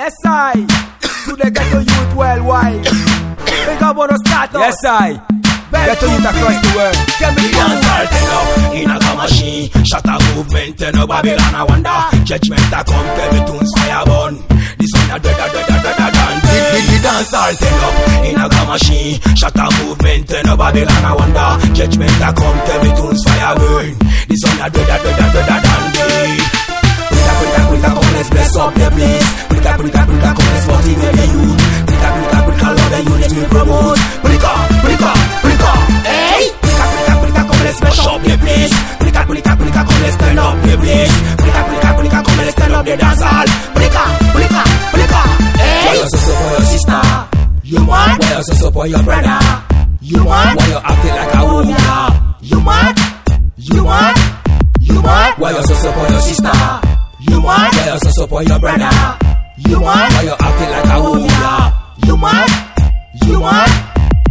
Yes, I. To the ghetto youth worldwide. Think about us start Yes, I. Ghetto youth across the world. Can be Dance all turn up in a machine. Shut a movement, turn up Babylon, I wonder. Judgment a come, tell me tunes fire burn. This one a da da da da da da da. The, the, the dance all turn up in a machine. Shut a movement, turn up Babylon, I wonder. Judgment a come, tell me tunes fire burn. This one a da da da da da da da. Brita, brita, brita, come let's bless up the place. Brita, come let's motivate the youth. Brita, brita, brita, love the unit we promote. Brita, brita, brita, hey. Brita, brita, brita, come let's smash up the place. Brita, brita, brita, come let's turn up the place. Brita, brita, brita, come let's turn up the dance hall. Brita, brita, brita, hey. Why you so so for your sister? You want? Why you so so for your brother? You want? Why you acting like a woman? You want? You want? You want? Why you so so for your sister? You want? Why you so so for your brother? You want? Why you acting like a oh, woman? You want? You want?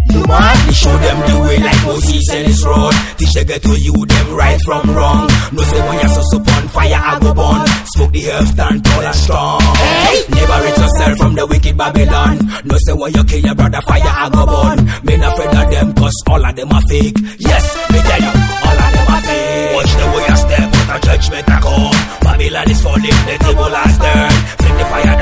You want? We show them the way like Moses and his road. Teach the ghetto you them right from wrong. No say when you're so so on fire I go burn. Smoke the herbs turn tall and strong. Hey! never Liberate yourself from the wicked Babylon. No say when you kill your brother fire I go burn. Me not afraid of them cause all of them are fake. Yes, me tell you, all of them are fake. Watch the way I step, but a judgment I come. Babylon is falling, the table has turned.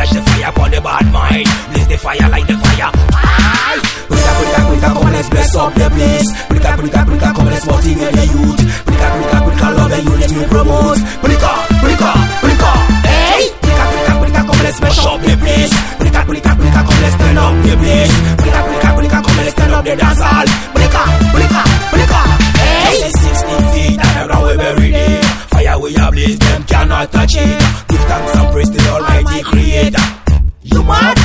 Fling the fire, upon the bad mind. Blaze the fire like the fire. Aye! Brita, brita, brita, come let's bless up the place. Brita, brita, brita, come let's motivate the youth. Brita, brita, brita, love the unit we promote. Brita, brita, brita, hey! Brita, brita, brita, come let's smash up the place. Brita, brita, brita, come let's turn up the place. Brita, brita, brita, come let's turn up the dance hall. Blaze, them cannot touch it. Give thanks and praise to the Almighty Creator. You mad?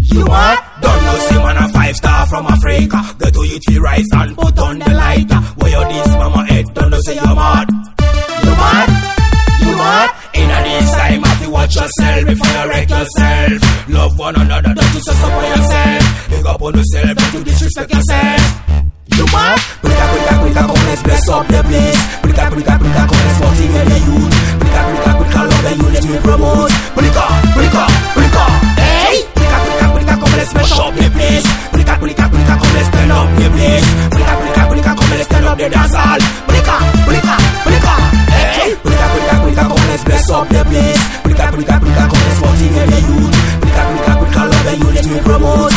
You mad? Don't know see man a five star from Africa. Get to it fi rise and put on the lighter. Where you this mama head? Don't know say you mad. You mad? You mad? In a this time have to watch yourself before you wreck yourself. Love one another, don't you for yourself. Big up on yourself, don't you disrespect yourself. Brita, brita, brita, come let's motivate the youth. Brita, love the unit we promote.